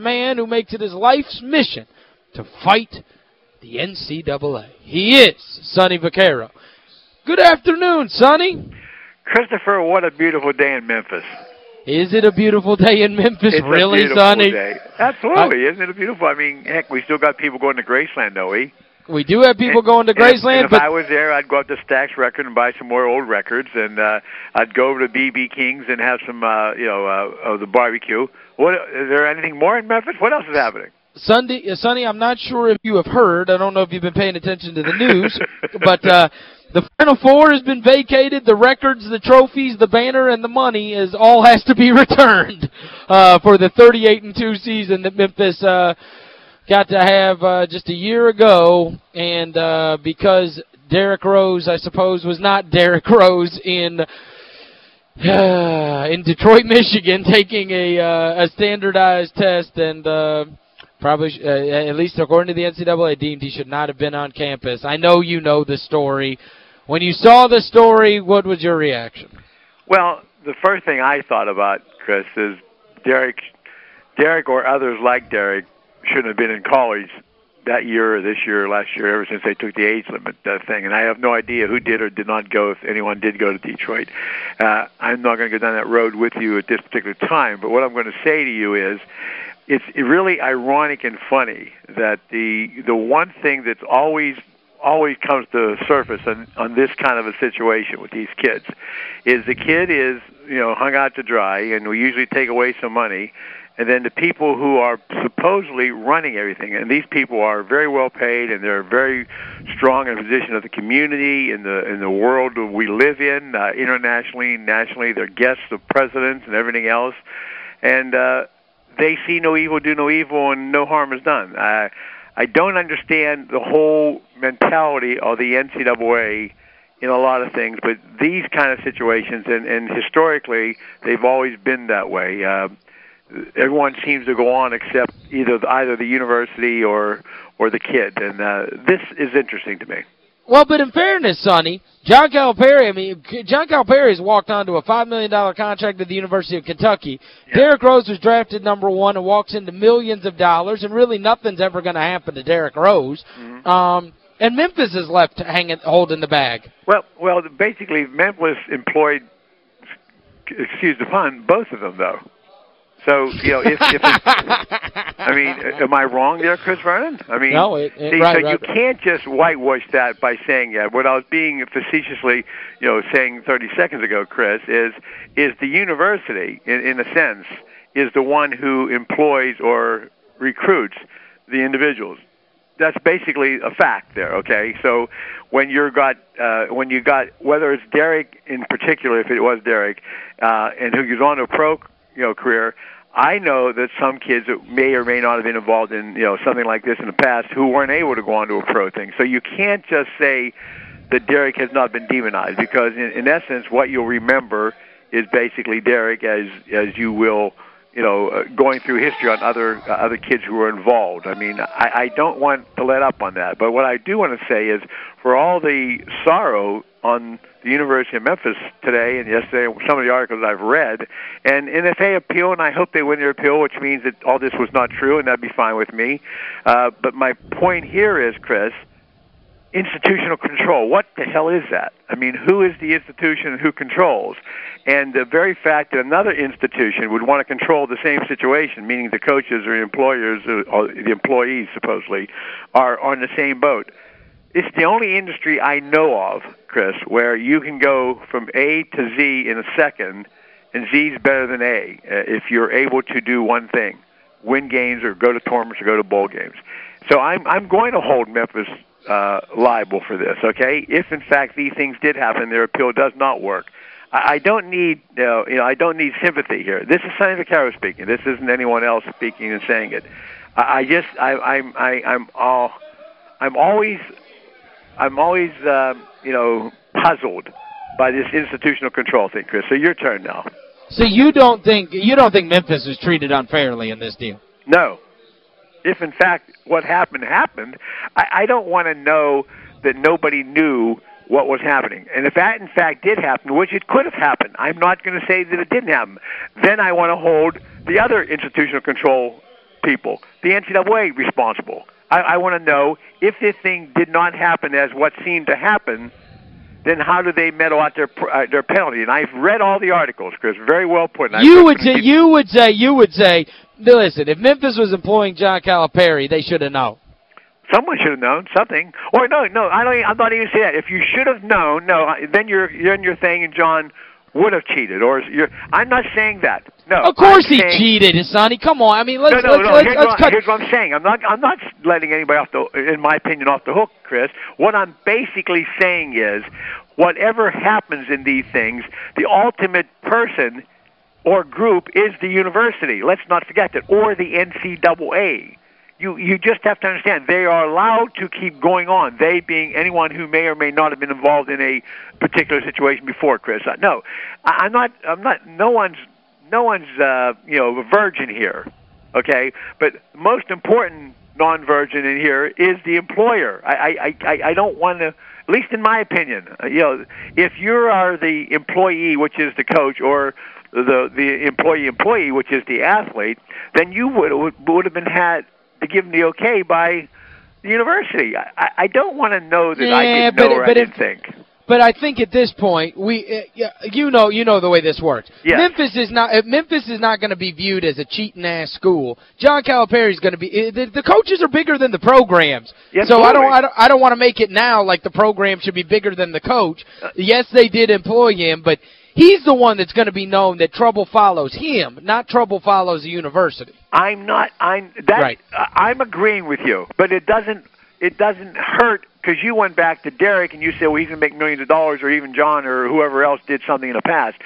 man who makes it his life's mission to fight the NCAA. He is Sonny Vaccaro. Good afternoon, Sonny. Christopher, what a beautiful day in Memphis. Is it a beautiful day in Memphis, it's really, a beautiful Sonny? Day. Absolutely, I, isn't it beautiful? I mean, heck, we still got people going to Graceland, don't we? We do have people and, going to Graceland. And if I was there, I'd go up to Stax Record and buy some more old records, and uh, I'd go over to BB King's and have some, uh, you know, uh, of the barbecue. What is there anything more in Memphis? What else is happening? Sunday, uh, Sonny, I'm not sure if you have heard. I don't know if you've been paying attention to the news, but uh, the Final Four has been vacated. The records, the trophies, the banner, and the money is all has to be returned uh, for the 38 and 2 season that Memphis uh, got to have uh, just a year ago. And uh, because Derrick Rose, I suppose, was not Derrick Rose in in Detroit, Michigan, taking a uh, a standardized test and uh, probably, uh, at least according to the NCAA, deemed he should not have been on campus. I know you know the story. When you saw the story, what was your reaction? Well, the first thing I thought about, Chris, is Derrick, Derrick or others like Derrick shouldn't have been in college that year or this year or last year ever since they took the age limit uh, thing. And I have no idea who did or did not go, if anyone did go to Detroit. Uh, I'm not going to go down that road with you at this particular time. But what I'm going to say to you is it's really ironic and funny that the the one thing that's always always comes to the surface on, on this kind of a situation with these kids is the kid is you know hung out to dry and we usually take away some money and then the people who are supposedly running everything and these people are very well paid and they're very strong in the position of the community in the in the world we live in uh, internationally nationally they're guests of presidents and everything else and uh they see no evil do no evil and no harm is done I I don't understand the whole mentality of the NCAA in a lot of things, but these kind of situations, and, and historically, they've always been that way. Uh, everyone seems to go on except either either the university or or the kid, and uh, this is interesting to me. Well, but in fairness, Sonny, John Calipari, I mean, John Calipari has walked onto a $5 million contract at the University of Kentucky. Yeah. Derrick Rose was drafted number one and walks into millions of dollars, and really nothing's ever going to happen to Derrick Rose. Mm -hmm. um, and Memphis is left hanging, holding the bag. Well, well, basically, Memphis employed, excuse the pun, both of them, though. So, you know, if, if I mean, am I wrong there, Chris Vernon? I mean, no, it, it, see, right, so right, you can't just whitewash that by saying that. What I was being facetiously, you know, saying 30 seconds ago, Chris, is is the university, in, in a sense, is the one who employs or recruits the individuals. That's basically a fact there, okay? So when you're got uh, when you got whether it's Derrick in particular, if it was Derrick, uh, and who goes on to a pro you know career. I know that some kids that may or may not have been involved in you know something like this in the past who weren't able to go on to a pro thing. So you can't just say that Derrick has not been demonized because in, in essence what you'll remember is basically Derrick as as you will you know uh, going through history on other uh, other kids who were involved. I mean I, I don't want to let up on that, but what I do want to say is for all the sorrow on the University of Memphis today and yesterday, some of the articles I've read. And, they appeal, and I hope they win their appeal, which means that all this was not true, and that'd be fine with me. Uh, but my point here is, Chris, institutional control. What the hell is that? I mean, who is the institution and who controls? And the very fact that another institution would want to control the same situation, meaning the coaches or employers or the employees supposedly are on the same boat it's the only industry I know of, Chris, where you can go from A to Z in a second, and Z is better than A uh, if you're able to do one thing: win games or go to tournaments or go to bowl games. So I'm I'm going to hold Memphis uh, liable for this. Okay, if in fact these things did happen, their appeal does not work. I, I don't need you know, you know I don't need sympathy here. This is Sonny Vaccaro speaking. This isn't anyone else speaking and saying it. I, I just I, I'm I, I'm all I'm always I'm always, um, you know, puzzled by this institutional control thing, Chris. So your turn now. So you don't think you don't think Memphis was treated unfairly in this deal? No. If in fact what happened happened, I, I don't want to know that nobody knew what was happening. And if that in fact did happen, which it could have happened, I'm not going to say that it didn't happen. Then I want to hold the other institutional control people? The NCAA responsible. I, I want to know if this thing did not happen as what seemed to happen. Then how do they metal out their uh, their penalty? And I've read all the articles, Chris. Very well put. You would say you would say you would say listen, if Memphis was employing John Calipari, they should have known. Someone should have known something. Or no, no, I don't. I'm not even saying that. If you should have known, no, then you're you're in your thing, and John would have cheated. Or you're. I'm not saying that. No. Of course I'm he saying, cheated, Sonny. Come on. I mean, let's no, no, let's no. let's, here's, let's what, cut. here's what I'm saying. I'm not. I'm not letting anybody off the. In my opinion, off the hook, Chris. What I'm basically saying is, whatever happens in these things, the ultimate person or group is the university. Let's not forget that, or the NCAA. You you just have to understand they are allowed to keep going on. They being anyone who may or may not have been involved in a particular situation before, Chris. Uh, no, I'm not. I'm not. No one's no one's uh, you know a virgin here. Okay, but most important non-virgin in here is the employer. I I I, I don't want to at least in my opinion, uh, you know, if you are the employee, which is the coach, or the the employee employee, which is the athlete, then you would would have been had to give them the okay by the university. I, I don't want to know that Yeah, I didn't but- know or but I didn't think. But I think at this point, we uh, you know you know the way this works. Yes. Memphis is not Memphis is not going to be viewed as a cheating ass school. John Calipari is going to be uh, the, the coaches are bigger than the programs. Yes, so I don't. I don't I don't want to make it now like the program should be bigger than the coach. Uh, yes, they did employ him, but he's the one that's going to be known that trouble follows him, not trouble follows the university. I'm not. I'm that. Right. I- I'm agreeing with you, but it doesn't. It doesn't hurt because you went back to Derrick and you said, well, he's going to make millions of dollars, or even John or whoever else did something in the past.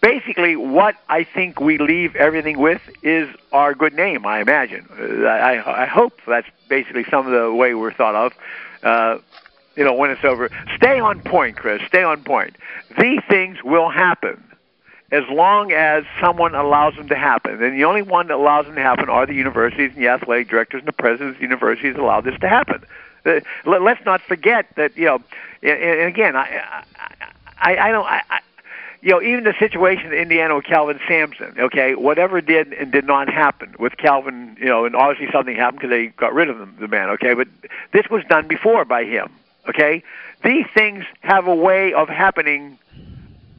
Basically, what I think we leave everything with is our good name. I imagine. Uh, I I hope that's basically some of the way we're thought of. Uh, you know, when it's over. Stay on point, Chris. Stay on point. These things will happen as long as someone allows them to happen. And the only one that allows them to happen are the universities and the athletic directors and the presidents of the universities allow this to happen. Uh, let- Let's not forget that, you know, and, again, I, I, I don't, I, you know, even the situation in Indiana with Kelvin Sampson, okay, whatever did and did not happen with Kelvin, you know, and obviously something happened because they got rid of the man, okay, but this was done before by him, okay? These things have a way of happening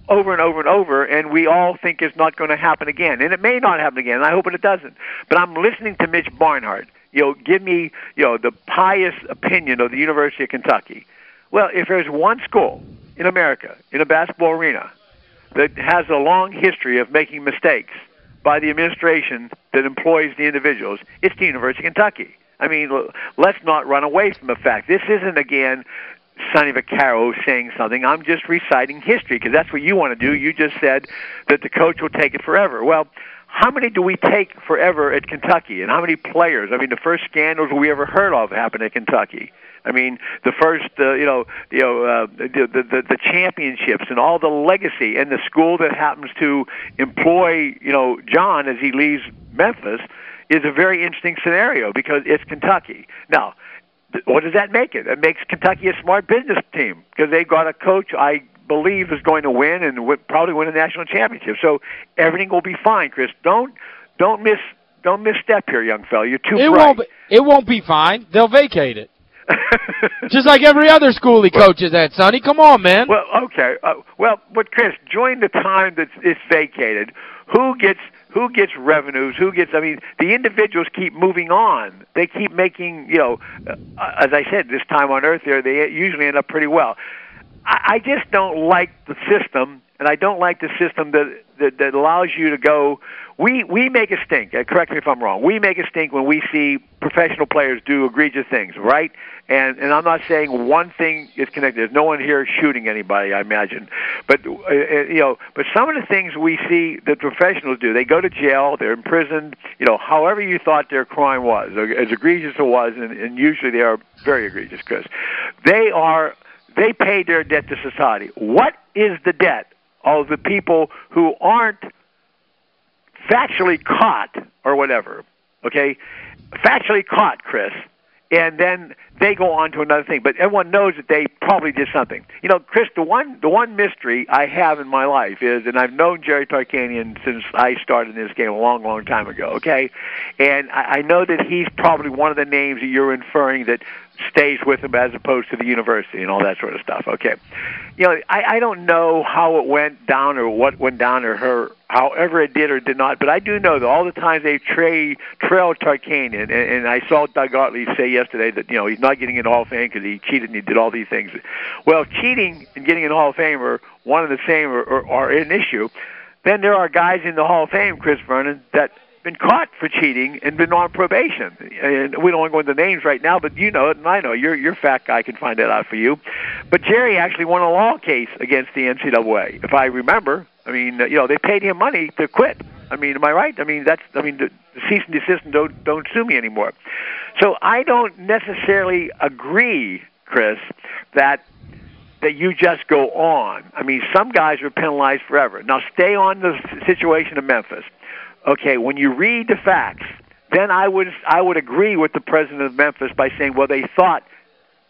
over and over and over, and we all think it's not going to happen again. And it may not happen again, and I hope it doesn't. But I'm listening to Mitch Barnhart, you know, give me, you know, the pious opinion of the University of Kentucky. Well, if there's one school in America, in a basketball arena, that has a long history of making mistakes by the administration that employs the individuals, it's the University of Kentucky. I mean, let's not run away from the fact. This isn't, again, Sonny Vaccaro saying something. I'm just reciting history because that's what you want to do. You just said that the coach will take it forever. Well, how many do we take forever at Kentucky, and how many players? I mean, the first scandals we ever heard of happened at Kentucky. I mean, the first, uh, you know, you know, uh, the, the the the championships and all the legacy, and the school that happens to employ, you know, John as he leaves Memphis is a very interesting scenario because it's Kentucky. Now, th- what does that make it? It makes Kentucky a smart business team because they got a coach I believe is going to win and w- probably win a national championship. So everything will be fine, Chris. Don't don't miss don't misstep here, young fella. You're too It bright. won't be, it won't be fine. They'll vacate it. Just like every other school he coaches at, Sonny. Come on, man. Well, okay. Uh, well, but Chris, during the time that it's vacated, who gets who gets revenues? Who gets? I mean, the individuals keep moving on. They keep making. You know, uh, as I said, this time on Earth, here they usually end up pretty well. I, I just don't like the system, and I don't like the system that that, that allows you to go. We we make a stink. Uh, correct me if I'm wrong. We make a stink when we see professional players do egregious things, right? And and I'm not saying one thing is connected. There's no one here shooting anybody, I imagine. But uh, uh, you know, but some of the things we see that professionals do, they go to jail, they're imprisoned. You know, however you thought their crime was, as egregious it was, and, and usually they are very egregious, Chris. They are they pay their debt to society. What is the debt of the people who aren't factually caught or whatever? Okay, factually caught, Chris, and then they go on to another thing. But everyone knows that they probably did something. You know, Chris, the one the one mystery I have in my life is, and I've known Jerry Tarkanian since I started this game a long, long time ago. Okay, and I, I know that he's probably one of the names that you're inferring that stays with him as opposed to the university and all that sort of stuff. Okay, you know, I, I don't know how it went down or what went down or her, however it did or did not, but I do know that all the times they tra- trailed Tarkanian, and, and I saw Doug Gottlieb say yesterday that you know he's not getting into Hall of Fame because he cheated and he did all these things. Well, cheating and getting in Hall of Fame are one and the same or, or are an issue. Then there are guys in the Hall of Fame, Chris Vernon, that been caught for cheating and been on probation. And we don't want to go into names right now, but you know it, and I know you're you're a fat guy can find that out for you. But Jerry actually won a law case against the NCAA, if I remember. I mean, you know, they paid him money to quit. I mean, am I right? I mean, that's I mean, the, the cease and desist and don't don't sue me anymore. So I don't necessarily agree, Chris, that that you just go on. I mean, some guys are penalized forever. Now, stay on the situation of Memphis okay, when you read the facts, then I would I would agree with the president of Memphis by saying, well, they thought,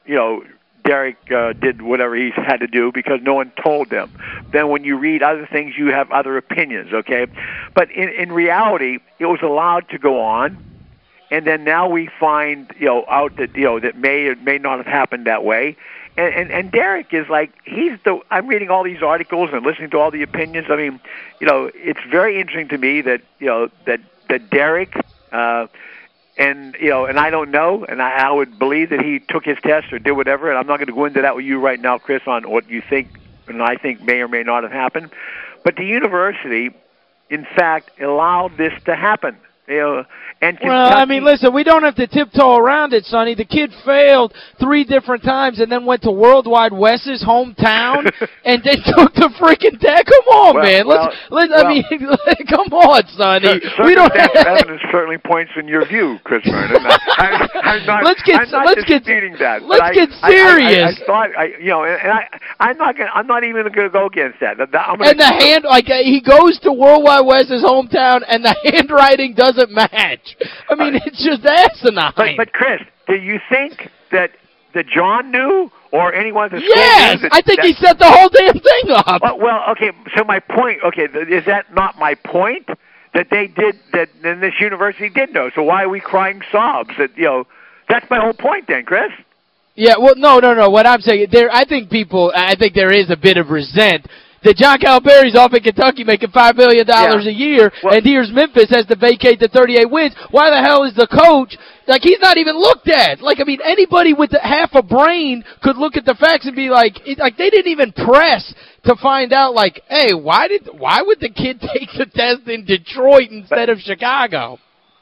you know, Derrick uh, did whatever he had to do because no one told them. Then when you read other things, you have other opinions, okay? But in in reality, it was allowed to go on, and then now we find you know out that you know that may or may not have happened that way. And, and and Derrick is like he's the I'm reading all these articles and listening to all the opinions. I mean, you know, it's very interesting to me that you know that that Derrick uh and you know, and I don't know, and I, I would believe that he took his test or did whatever. And I'm not going to go into that with you right now, Chris, on what you think and I think may or may not have happened. But the university, in fact, allowed this to happen. You know, and Kentucky, well, I mean, listen, we don't have to tiptoe around it, Sonny. The kid failed three different times and then went to Worldwide Wes's hometown and then took the freaking test. Come on, well, man. Let's, well, let's I mean, come on, Sonny. we don't have evidence certainly points in your view, Chris Vernon. I, am not, let's get, I'm not let's get, that. Let's get serious. I, I, I, thought, I, you know, and I, I'm not gonna, I'm not even going to go against that. I'm and the hand, like, he goes to Worldwide Wes's hometown and the handwriting doesn't match. I mean, uh, it's just asinine. But, but Chris, do you think that that John knew or anyone at the yes, school Yes, I think that, he set the whole damn thing up. Well, well, okay, so my point, okay, is that not my point? That they did, that then this university did know. So why are we crying sobs? That, you know, that's my whole point then, Chris. Yeah, well, no, no, no. What I'm saying, there, I think people, I think there is a bit of resent that John Calipari's off in Kentucky making $5 million yeah. a year, well, and here's Memphis has to vacate the 38 wins. Why the hell is the coach, like, he's not even looked at. Like, I mean, anybody with half a brain could look at the facts and be like, it, like, they didn't even press to find out, like, hey, why did why would the kid take the test in Detroit instead but, of Chicago?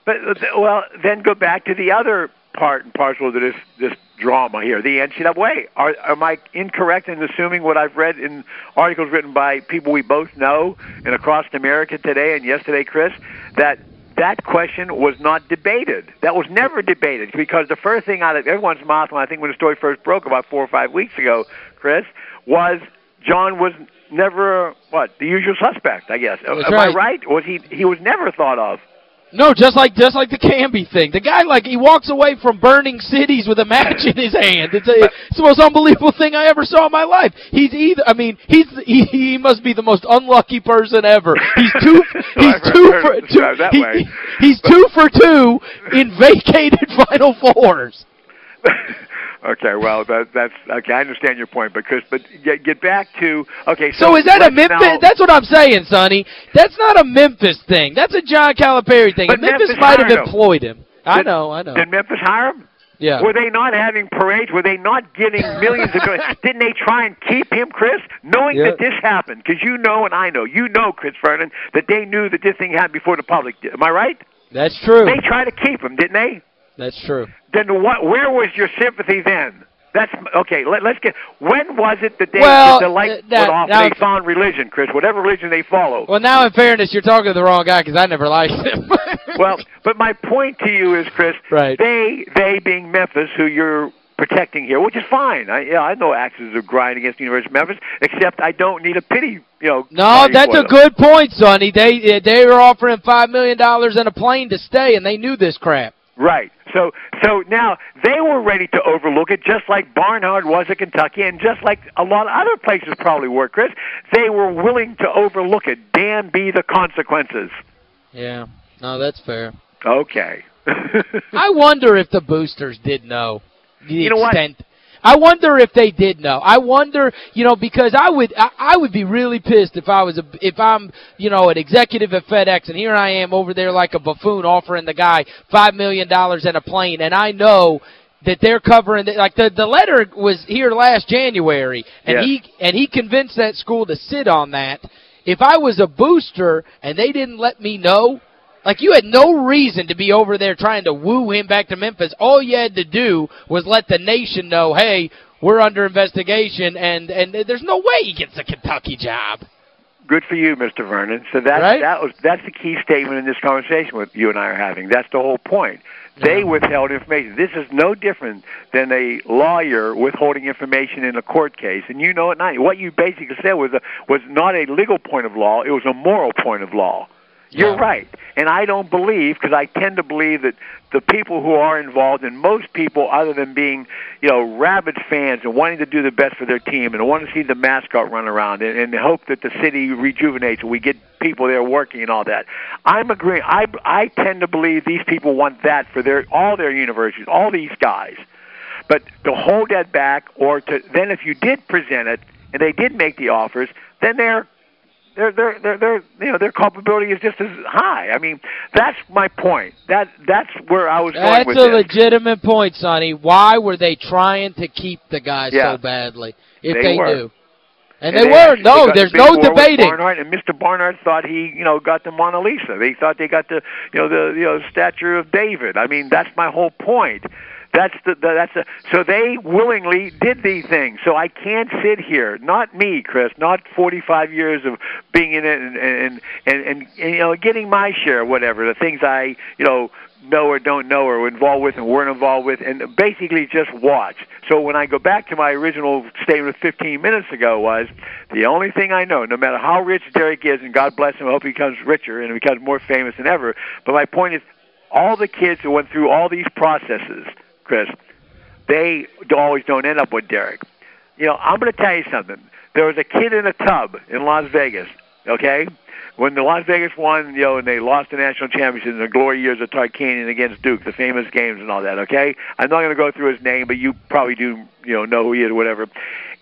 But, well, then go back to the other part and parcel to this this drama here, the NCAA. Are, am I incorrect in assuming what I've read in articles written by people we both know and across America today and yesterday, Chris, that that question was not debated. That was never debated because the first thing out of everyone's mouth, when I think when the story first broke about four or five weeks ago, Chris, was John was never what the usual suspect. I guess. That's Am right. I right? Was he? He was never thought of. No, just like just like the Camby thing. The guy, like, he walks away from burning cities with a match in his hand. It's, a, it's the most unbelievable thing I ever saw in my life. He's either, I mean, he's he, he must be the most unlucky person ever. He's two, he's two for two, he, he's two for two in vacated Final Fours. Okay, well, that, that's okay. I understand your point, but Chris, but get, get back to okay. So, so is that a Memphis? Now, that's what I'm saying, Sonny. That's not a Memphis thing. That's a John Calipari thing. But Memphis, Memphis might have hired him. employed him. I Did- know, I know. Did Memphis hire him? Yeah. Were they not having parades? Were they not getting millions of dollars? Didn't they try and keep him, Chris, knowing Yeah. that this happened? Because you know and I know, you know, Chris Vernon, that they knew that this thing happened before the public did. Am I right? That's true. They tried to keep him, didn't they? That's true. Then what? Where was your sympathy then? That's okay. Let, us get. When was it that they Well, that the light uh, that- went off? now- they found religion, Chris. Whatever religion they follow. Well, now in fairness, you're talking to the wrong guy because I never liked him. Well, but my point to you is, Chris, Right. they they being Memphis, who you're protecting here, which is fine. I yeah, I know axes are grind against the University of Memphis, except I don't need a pity, you know. no, that's a them. good point, Sonny. They they were offering $5 million and a plane to stay, and they knew this crap. Right. So so now they were ready to overlook it, just like Barnhart was at Kentucky, and just like a lot of other places probably were, Chris. They were willing to overlook it. Damn be the consequences. Yeah. No, that's fair. Okay. I wonder if the boosters did know the you know extent what? I wonder if they did know. I wonder, you know, because I would I, I would be really pissed if I was a if I'm, you know, an executive at FedEx and here I am over there like a buffoon offering the guy $5 million in a plane and I know that they're covering the, like the the letter was here last January and Yes. he and he convinced that school to sit on that. If I was a booster and they didn't let me know, like, you had no reason to be over there trying to woo him back to Memphis. All you had to do was let the nation know, hey, we're under investigation, and, and there's no way he gets a Kentucky job. Good for you, Mr. Vernon. So that Right? that was that's the key statement in this conversation with you and I are having. That's the whole point. They withheld information. This is no different than a lawyer withholding information in a court case. And you know it not. What you basically said was a, was not a legal point of law, it was a moral point of law. You're Yeah. right. And I don't believe, because I tend to believe that the people who are involved, and most people, other than being, you know, rabid fans and wanting to do the best for their team and want to see the mascot run around and, and hope that the city rejuvenates and we get people there working and all that. I'm agreeing. I, I tend to believe these people want that for their all their universities, all these guys. But to hold that back, or to then if you did present it and they did make the offers, then they're their their their their you know their culpability is just as high. I mean, that's my point. That that's where I was going That's a this. legitimate point, Sonny. Why were they trying to keep the guy Yeah. so badly if They they, do? And, And they, were. No, there's no with debating. Barnhart, and Mr. Barnhart thought he, you know, got the Mona Lisa. They thought they got the, you know, the, you know, statue of David. I mean, that's my whole point. That's the, the that's a, so they willingly did these things. So I can't sit here, not me, Chris, not 45 years of being in it and and and, and, and you know getting my share, whatever the things I, you know, know or don't know or involved with and weren't involved with, and basically just watch. So when I go back to my original statement 15 minutes ago was the only thing I know, no matter how rich Derrick is, and God bless him, I hope he becomes richer and becomes more famous than ever. But my point is, all the kids who went through all these processes, Chris, they always don't end up with Derrick. You know, I'm going to tell you something. There was a kid in a tub in Las Vegas, okay? When the Las Vegas won, you know, and they lost the national championship in the glory years of Tarkanian against Duke, the famous games and all that, okay? I'm not going to go through his name, but you probably do, you know, know who he is or whatever.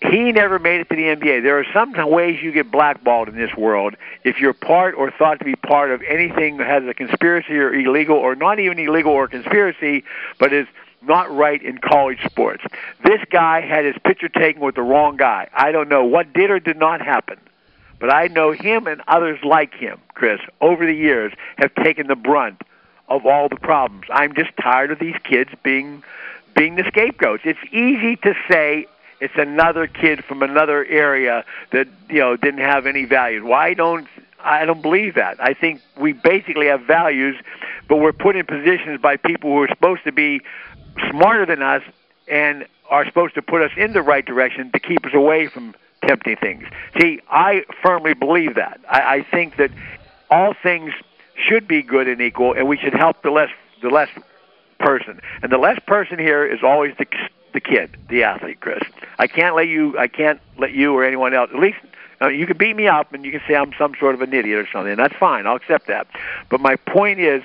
He never made it to the NBA. There are some ways you get blackballed in this world if you're part or thought to be part of anything that has a conspiracy or illegal or not even illegal or conspiracy, but is not right in college sports. This guy had his picture taken with the wrong guy. I don't know what did or did not happen. But I know him and others like him, Chris, over the years have taken the brunt of all the problems. I'm just tired of these kids being being the scapegoats. It's easy to say it's another kid from another area that, you know, didn't have any values. Why don't I don't believe that. I think we basically have values, but we're put in positions by people who are supposed to be smarter than us and are supposed to put us in the right direction to keep us away from tempting things. See, I firmly believe that. I, I think that all things should be good and equal, and we should help the less the less person. And the less person here is always the the kid, the athlete, Chris. I can't let you. I can't let you or anyone else. At least uh, you can beat me up and you can say I'm some sort of an idiot or something. And that's fine. I'll accept that. But my point is,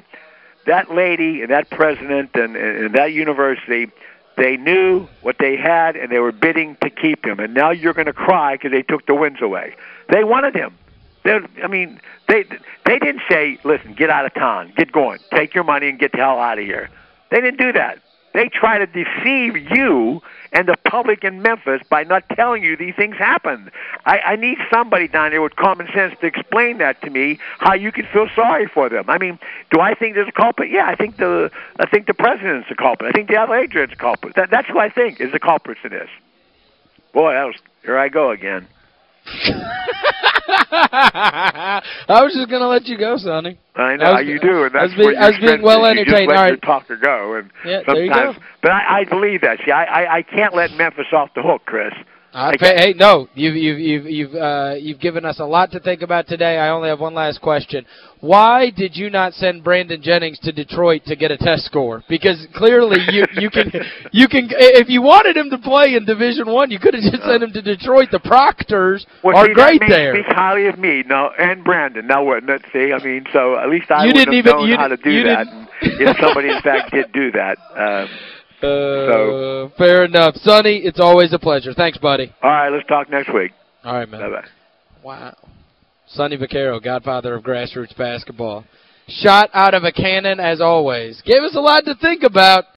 that lady and that president and, and, that university they knew what they had, and they were bidding to keep him. And now you're going to cry because they took the wins away. They wanted him. They're, I mean, they they didn't say, "Listen, get out of town, get going, take your money, and get the hell out of here." They didn't do that. They try to deceive you and the public in Memphis by not telling you these things happened. I, I need somebody down there with common sense to explain that to me, how you can feel sorry for them. I mean, do I think there's a culprit? Yeah, I think the I think the president's a culprit. I think the other agent's a culprit. That, that's who I think is the culprit in this. Boy, that was, here I go again. I was just going to let you go, Sonny. I know I was- you do, and I was that's being- where I was you being well you entertained. let All your talker go, and Yeah, there you sometimes. go. But I, I believe that. See, I, I I can't let Memphis off the hook, Chris. I pay, hey, no, you've you've you've you've uh, you've given us a lot to think about today. I only have one last question. Why did you not send Brandon Jennings to Detroit to get a test score? Because clearly you you can you can if you wanted him to play in Division 1, you could have just sent him to Detroit. The Proctors well, are see, great that there. Speak highly of me, no, and Brandon. Now wouldn't it? See, I mean, so at least I you wouldn't didn't have even, how to do that. If somebody in fact did do that. Um, so uh, fair enough. Sonny, it's always a pleasure. Thanks, buddy. All right, let's talk next week. All right, man. Bye-bye. Wow. Sonny Vaccaro, godfather of grassroots basketball. Shot out of a cannon as always. Gave us a lot to think about.